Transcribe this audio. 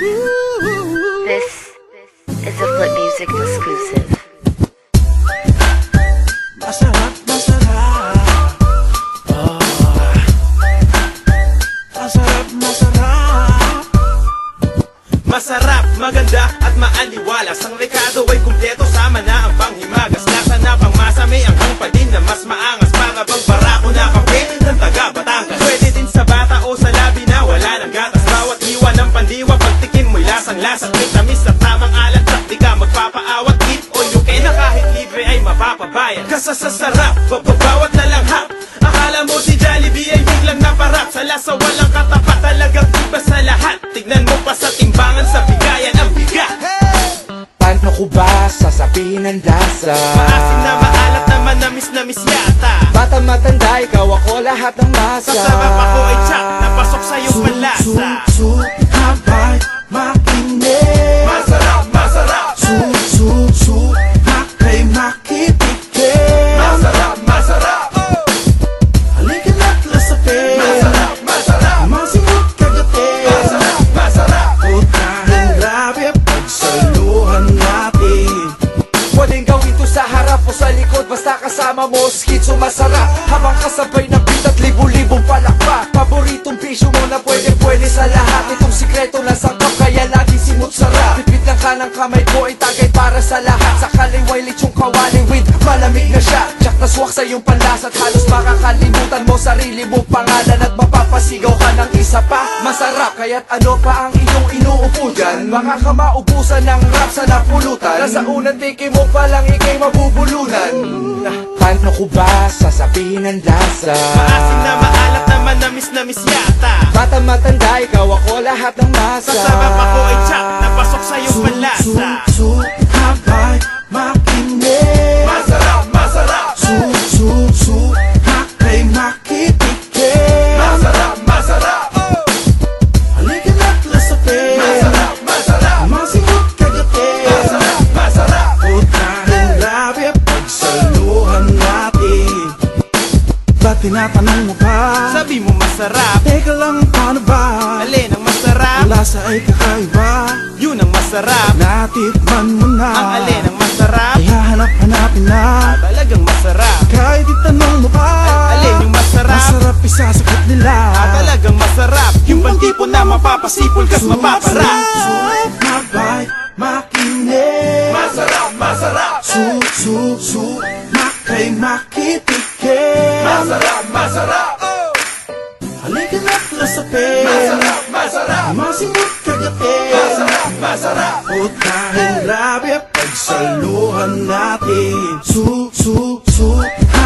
This is a Flip Music exclusive. Masarap, masarap. Oh. Masarap, masarap. Masarap, maganda at maaliwalas. Ang rekado ay kumpleto, sama na ang panghimagas. Lasa na pang masami ang hangpa din na mas maangas para bang para tamis na tamang alat At di ka magpapaawat? All you can na kahit libre ay mapapabayad. Kasasasarap Bababawat na lang hap Akala mo si Jollibee ay biglang naparap. Sa lasa walang katapat Talagang iba sa lahat. Tignan mo pa sa timbangan Sa bigayan ang bigat. Paano ko ba sasabihin ang lasa? Maasim na maalat naman na miss na miss yata. Bata matanda, ikaw ako lahat ng masa. Sa sarap ako ay tsak Napasok sa iyong panlasa su, habay, sa likod Basta kasama mo, skitso masarap. Habang kasabay ng beat at libu-libong palakpak. Paboritong bisyo mo na pwede-pwede sa lahat. Itong sikreto na sangkap kaya lagi simot sarap. Pipit ng kanang kamay ko ay tagay para sa lahat. Sa kaliway litsong kawali with malamig na siya. Jack na swak sa iyong panlasa At halos makakalimutan mo sarili mo pangalan At mapapasigaw kaya't ano pa ang iyong inuupo dyan Baka ka maubusan ng rap sa napulutan. Nasa unang tiki mo pa lang ikay mabubulunan. Paano ko ba sasabihin ang lasa? Maasim na maalat naman na miss na miss yata. Bata matanda, ikaw ako lahat ng masa Sa sarap ako ay tsak Napasok sa iyong panlasa su, habay, tinatanong mo pa? Sabi mo masarap. Teka lang, paano ba? Alin ang masarap? Ang lasa ay kakaiba. Yun ang masarap. Natikman mo na. Ang alin ang masarap? Kaya hanap-hanapin na. Talagang masarap. Kahit itanong mo pa. Alin yung masarap? Masarap isasagot nila. Ah, talagang masarap. Yung bang tipo na mapapasipol kas mapaparap Mabay, makinig Masarap, masarap. Su, su, su Makay makipikit Masarap, masarap. Halika na't lasapin Masarap, masarap. Masimot kagatin Masarap, masarap. Putahing grabe pagsaluhan natin. Su, su, su. Habay,